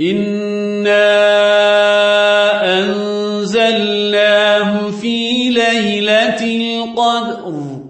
إنا أنزلناه في ليلة القدر